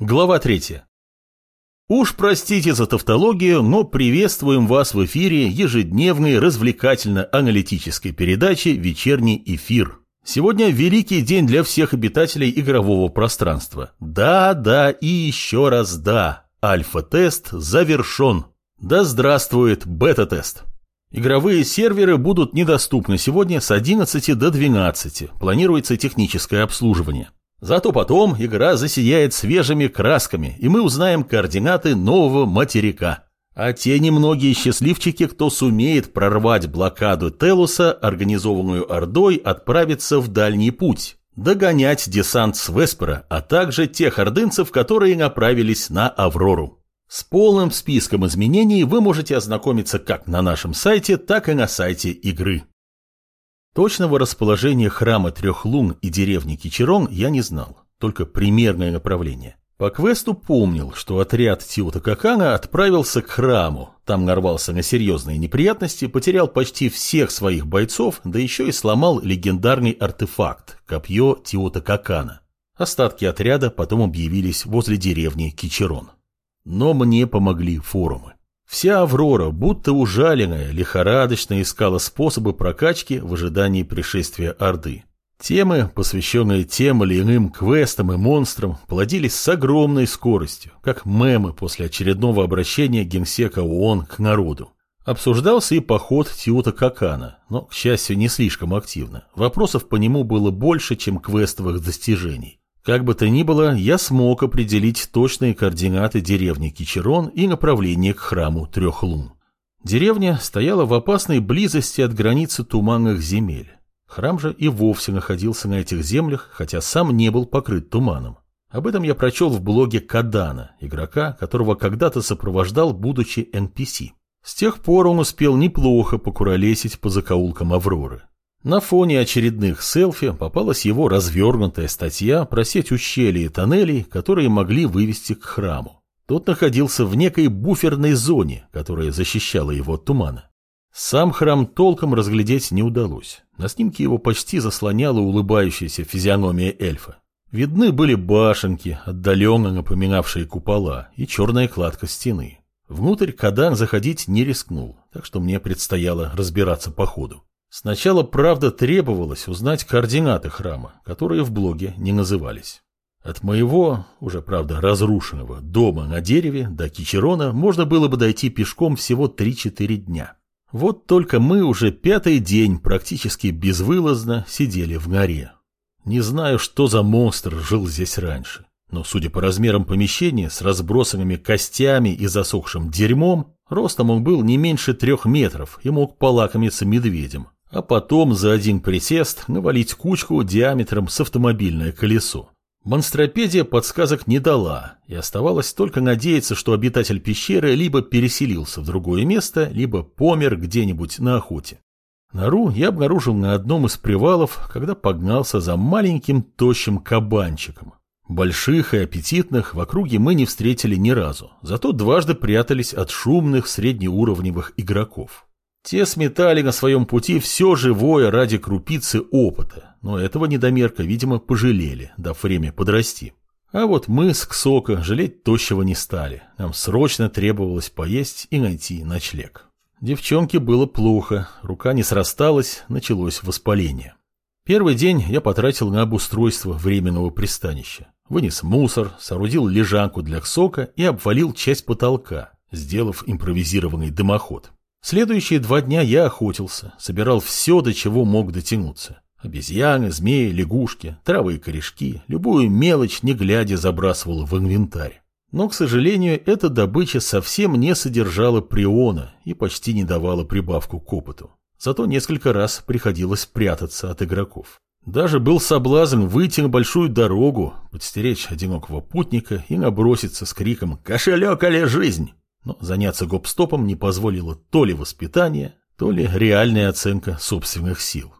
Глава 3. Уж простите за тавтологию, но приветствуем вас в эфире ежедневной развлекательно-аналитической передачи «Вечерний эфир». Сегодня великий день для всех обитателей игрового пространства. Да, да и еще раз да. Альфа-тест завершен. Да здравствует бета-тест. Игровые серверы будут недоступны сегодня с 11 до 12. Планируется техническое обслуживание. Зато потом игра засияет свежими красками, и мы узнаем координаты нового материка. А те немногие счастливчики, кто сумеет прорвать блокаду Телуса, организованную Ордой, отправятся в дальний путь, догонять десант с Веспера, а также тех ордынцев, которые направились на Аврору. С полным списком изменений вы можете ознакомиться как на нашем сайте, так и на сайте игры. Точного расположения храма Трех Лун и деревни Кичерон я не знал, только примерное направление. По квесту помнил, что отряд Тиота Какана отправился к храму, там нарвался на серьезные неприятности, потерял почти всех своих бойцов, да еще и сломал легендарный артефакт – копье Тиота Какана. Остатки отряда потом объявились возле деревни Кичерон. Но мне помогли форумы. Вся Аврора, будто ужаленная, лихорадочно искала способы прокачки в ожидании пришествия Орды. Темы, посвященные тем или иным квестам и монстрам, плодились с огромной скоростью, как мемы после очередного обращения генсека ООН к народу. Обсуждался и поход Тиута Какана, но, к счастью, не слишком активно. Вопросов по нему было больше, чем квестовых достижений. Как бы то ни было, я смог определить точные координаты деревни Кичерон и направление к храму Трех Лун. Деревня стояла в опасной близости от границы туманных земель. Храм же и вовсе находился на этих землях, хотя сам не был покрыт туманом. Об этом я прочел в блоге Кадана, игрока, которого когда-то сопровождал, будучи NPC. С тех пор он успел неплохо покуролесить по закоулкам Авроры. На фоне очередных селфи попалась его развернутая статья про сеть ущелий и тоннелей, которые могли вывести к храму. Тот находился в некой буферной зоне, которая защищала его от тумана. Сам храм толком разглядеть не удалось. На снимке его почти заслоняла улыбающаяся физиономия эльфа. Видны были башенки, отдаленно напоминавшие купола, и черная кладка стены. Внутрь Кадан заходить не рискнул, так что мне предстояло разбираться по ходу. Сначала, правда, требовалось узнать координаты храма, которые в блоге не назывались. От моего, уже, правда, разрушенного дома на дереве до Кичерона можно было бы дойти пешком всего 3-4 дня. Вот только мы уже пятый день практически безвылазно сидели в горе. Не знаю, что за монстр жил здесь раньше, но, судя по размерам помещения с разбросанными костями и засохшим дерьмом, ростом он был не меньше трех метров и мог полакомиться медведем, а потом за один присест навалить кучку диаметром с автомобильное колесо. Монстропедия подсказок не дала, и оставалось только надеяться, что обитатель пещеры либо переселился в другое место, либо помер где-нибудь на охоте. Нору я обнаружил на одном из привалов, когда погнался за маленьким тощим кабанчиком. Больших и аппетитных в округе мы не встретили ни разу, зато дважды прятались от шумных среднеуровневых игроков. Те сметали на своем пути все живое ради крупицы опыта, но этого недомерка, видимо, пожалели, дав время подрасти. А вот мы с Ксока жалеть тощего не стали. Нам срочно требовалось поесть и найти ночлег. Девчонке было плохо, рука не срасталась, началось воспаление. Первый день я потратил на обустройство временного пристанища. Вынес мусор, соорудил лежанку для Ксока и обвалил часть потолка, сделав импровизированный дымоход. Следующие два дня я охотился, собирал все, до чего мог дотянуться. Обезьяны, змеи, лягушки, травы и корешки, любую мелочь, не глядя, забрасывал в инвентарь. Но, к сожалению, эта добыча совсем не содержала приона и почти не давала прибавку к опыту. Зато несколько раз приходилось прятаться от игроков. Даже был соблазн выйти на большую дорогу, подстеречь одинокого путника и наброситься с криком «Кошелек или жизнь!» Но заняться гоп-стопом не позволило то ли воспитание, то ли реальная оценка собственных сил.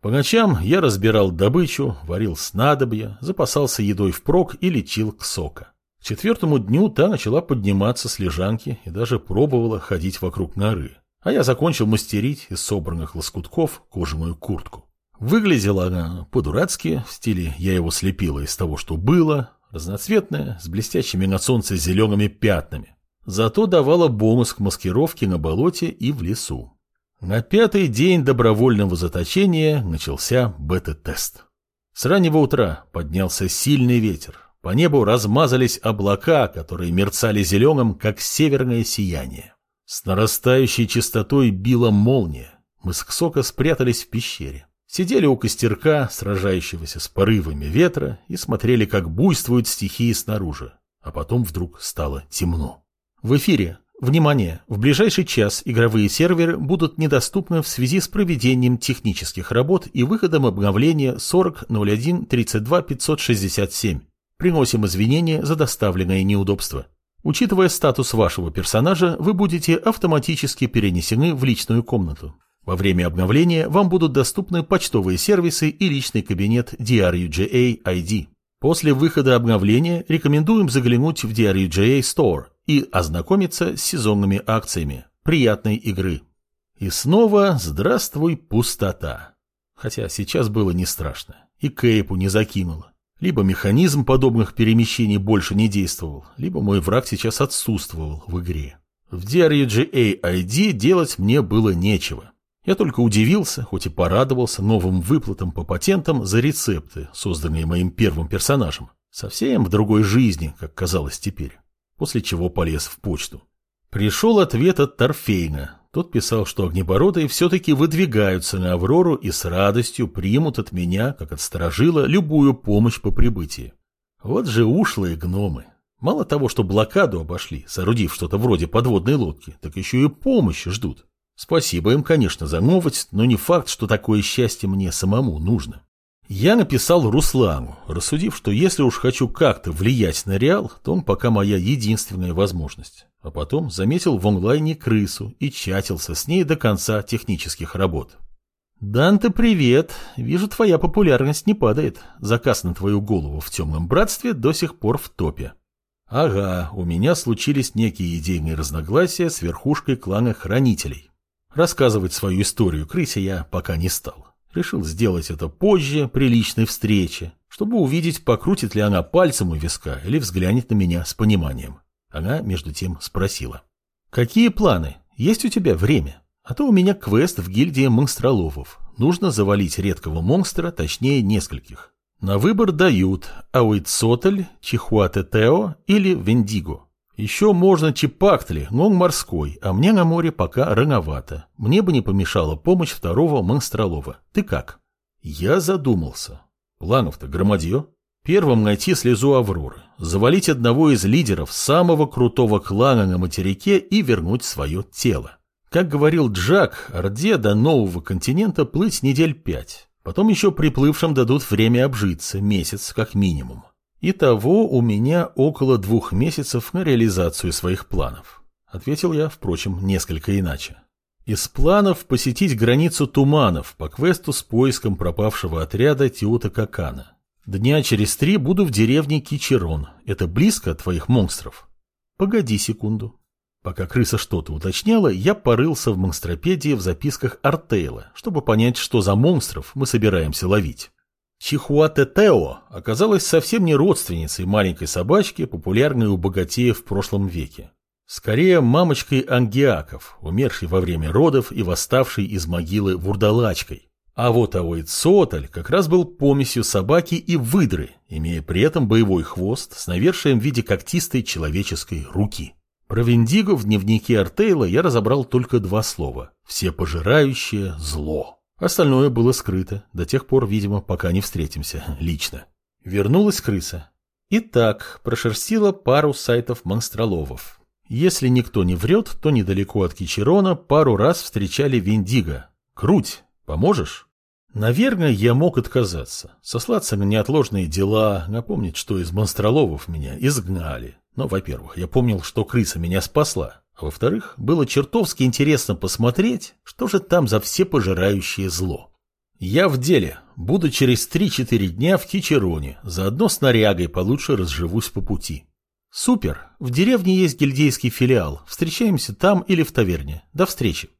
По ночам я разбирал добычу, варил снадобья, запасался едой впрок и лечил к сока. К четвертому дню та начала подниматься с лежанки и даже пробовала ходить вокруг норы. А я закончил мастерить из собранных лоскутков кожаную куртку. Выглядела она по-дурацки, в стиле «я его слепила из того, что было», разноцветная, с блестящими на солнце зелеными пятнами. Зато давала бонус к маскировке на болоте и в лесу. На пятый день добровольного заточения начался бета-тест. С раннего утра поднялся сильный ветер. По небу размазались облака, которые мерцали зеленым, как северное сияние. С нарастающей частотой била молния. Мы с Ксока спрятались в пещере. Сидели у костерка, сражающегося с порывами ветра, и смотрели, как буйствуют стихии снаружи. А потом вдруг стало темно. В эфире Внимание! В ближайший час игровые серверы будут недоступны в связи с проведением технических работ и выходом обновления 40.01.32.567. Приносим извинения за доставленное неудобство. Учитывая статус вашего персонажа, вы будете автоматически перенесены в личную комнату. Во время обновления вам будут доступны почтовые сервисы и личный кабинет DRUGA ID. После выхода обновления рекомендуем заглянуть в DRUGA Store и ознакомиться с сезонными акциями. Приятной игры. И снова здравствуй, пустота. Хотя сейчас было не страшно. И Кейпу не закинуло. Либо механизм подобных перемещений больше не действовал, либо мой враг сейчас отсутствовал в игре. В DRUGA ID делать мне было нечего. Я только удивился, хоть и порадовался новым выплатам по патентам за рецепты, созданные моим первым персонажем. Совсем в другой жизни, как казалось теперь после чего полез в почту. Пришел ответ от Торфейна. Тот писал, что огнебородые все-таки выдвигаются на Аврору и с радостью примут от меня, как от сторожила, любую помощь по прибытии. Вот же ушлые гномы. Мало того, что блокаду обошли, соорудив что-то вроде подводной лодки, так еще и помощи ждут. Спасибо им, конечно, за новость, но не факт, что такое счастье мне самому нужно. Я написал Руслану, рассудив, что если уж хочу как-то влиять на Реал, то он пока моя единственная возможность. А потом заметил в онлайне крысу и чатился с ней до конца технических работ. «Данте, привет! Вижу, твоя популярность не падает. Заказ на твою голову в темном братстве до сих пор в топе». «Ага, у меня случились некие идейные разногласия с верхушкой клана Хранителей. Рассказывать свою историю крысе я пока не стал. Решил сделать это позже, при личной встрече, чтобы увидеть, покрутит ли она пальцем у виска или взглянет на меня с пониманием. Она, между тем, спросила. «Какие планы? Есть у тебя время? А то у меня квест в гильдии монстроловов. Нужно завалить редкого монстра, точнее нескольких. На выбор дают Ауитсотль, Чихуатетео или Вендиго. Еще можно Чепактли, но он морской, а мне на море пока рановато. Мне бы не помешала помощь второго монстролова. Ты как? Я задумался. Планов-то громадье. Первым найти слезу Авроры, завалить одного из лидеров самого крутого клана на материке и вернуть свое тело. Как говорил Джак, Орде до нового континента плыть недель пять. Потом еще приплывшим дадут время обжиться, месяц как минимум. Итого у меня около двух месяцев на реализацию своих планов. Ответил я, впрочем, несколько иначе. Из планов посетить границу туманов по квесту с поиском пропавшего отряда Тиота Какана. Дня через три буду в деревне Кичерон. Это близко от твоих монстров? Погоди секунду. Пока крыса что-то уточняла, я порылся в монстропедии в записках Артейла, чтобы понять, что за монстров мы собираемся ловить. Чихуатетео оказалась совсем не родственницей маленькой собачки, популярной у богатеев в прошлом веке. Скорее, мамочкой ангиаков, умершей во время родов и восставшей из могилы вурдалачкой. А вот Ауэцотль как раз был помесью собаки и выдры, имея при этом боевой хвост с навершием в виде когтистой человеческой руки. Про Виндиго в дневнике Артейла я разобрал только два слова – всепожирающее зло. Остальное было скрыто, до тех пор, видимо, пока не встретимся лично. Вернулась крыса. Итак, прошерстила пару сайтов монстроловов. Если никто не врет, то недалеко от Кичерона пару раз встречали Виндиго. Круть, поможешь? Наверное, я мог отказаться, сослаться на неотложные дела, напомнить, что из монстроловов меня изгнали. Но, во-первых, я помнил, что крыса меня спасла. Во-вторых, было чертовски интересно посмотреть, что же там за всепожирающее зло. Я в деле. Буду через 3-4 дня в Кичероне. Заодно с нарягой получше разживусь по пути. Супер. В деревне есть гильдейский филиал. Встречаемся там или в таверне. До встречи.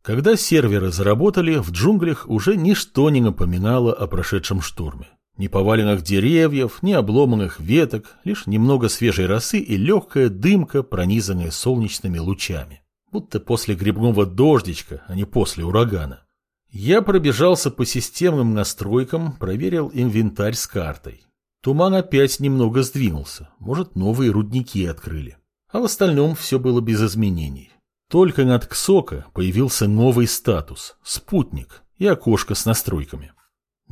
Когда серверы заработали, в джунглях уже ничто не напоминало о прошедшем штурме. Ни поваленных деревьев, ни обломанных веток, лишь немного свежей росы и легкая дымка, пронизанная солнечными лучами. Будто после грибного дождичка, а не после урагана. Я пробежался по системным настройкам, проверил инвентарь с картой. Туман опять немного сдвинулся, может, новые рудники открыли. А в остальном все было без изменений. Только над Ксока появился новый статус – спутник и окошко с настройками.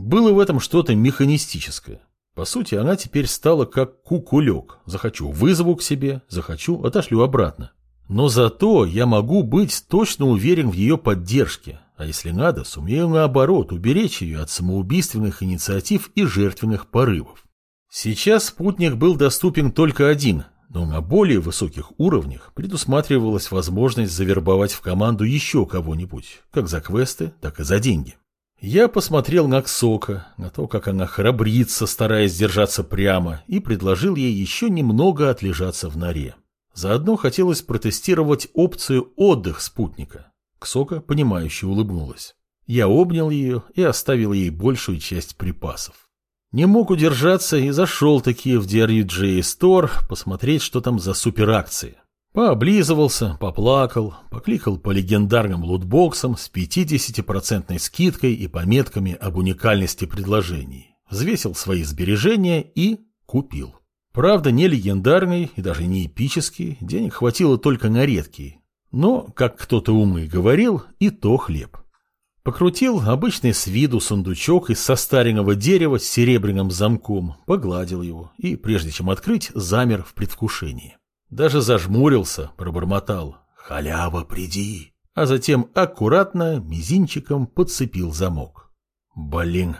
Было в этом что-то механистическое. По сути, она теперь стала как кукулек. Захочу – вызову к себе, захочу – отошлю обратно. Но зато я могу быть точно уверен в ее поддержке, а если надо, сумею наоборот уберечь ее от самоубийственных инициатив и жертвенных порывов. Сейчас спутник был доступен только один, но на более высоких уровнях предусматривалась возможность завербовать в команду еще кого-нибудь, как за квесты, так и за деньги. Я посмотрел на Ксока, на то, как она храбрится, стараясь держаться прямо, и предложил ей еще немного отлежаться в норе. Заодно хотелось протестировать опцию отдых спутника. Ксока, понимающе улыбнулась. Я обнял ее и оставил ей большую часть припасов. Не мог удержаться и зашел-таки в DRUJ Store посмотреть, что там за суперакции. Пооблизывался, поплакал, покликал по легендарным лутбоксам с 50% скидкой и пометками об уникальности предложений. Взвесил свои сбережения и купил. Правда, не легендарный и даже не эпический, денег хватило только на редкий, но, как кто-то умный говорил, и то хлеб. Покрутил обычный с виду сундучок из состаренного дерева с серебряным замком, погладил его и, прежде чем открыть, замер в предвкушении. Даже зажмурился, пробормотал «Халява, приди!» а затем аккуратно мизинчиком подцепил замок. Блин,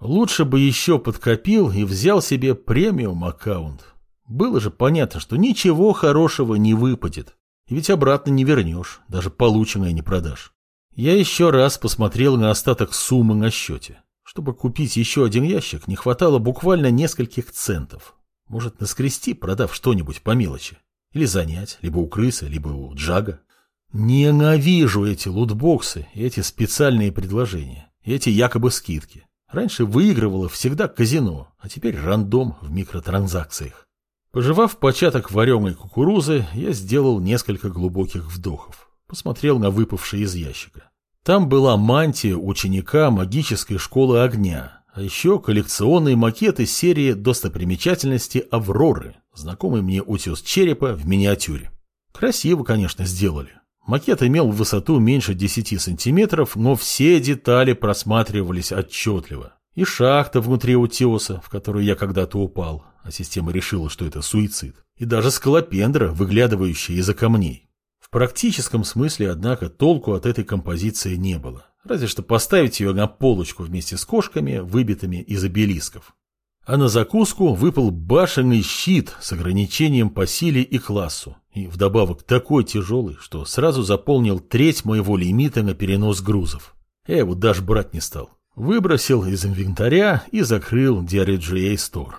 лучше бы еще подкопил и взял себе премиум аккаунт. Было же понятно, что ничего хорошего не выпадет. Ведь обратно не вернешь, даже полученное не продашь. Я еще раз посмотрел на остаток суммы на счете. Чтобы купить еще один ящик, не хватало буквально нескольких центов. Может, наскрести, продав что-нибудь по мелочи. Или занять, либо у крысы, либо у джага. Ненавижу эти лутбоксы эти специальные предложения, эти якобы скидки. Раньше выигрывало всегда казино, а теперь рандом в микротранзакциях. Пожевав початок вареной кукурузы, я сделал несколько глубоких вдохов. Посмотрел на выпавший из ящика. Там была мантия ученика магической школы огня, а еще коллекционные макеты серии достопримечательности «Авроры», знакомый мне утес черепа в миниатюре. Красиво, конечно, сделали. Макет имел высоту меньше 10 сантиметров, но все детали просматривались отчетливо. И шахта внутри утеса, в которую я когда-то упал, а система решила, что это суицид. И даже скалопендра, выглядывающая из-за камней. В практическом смысле, однако, толку от этой композиции не было. Разве что поставить ее на полочку вместе с кошками, выбитыми из обелисков. А на закуску выпал башенный щит с ограничением по силе и классу. И вдобавок такой тяжелый, что сразу заполнил треть моего лимита на перенос грузов. Я его даже брать не стал. Выбросил из инвентаря и закрыл DRGA Store.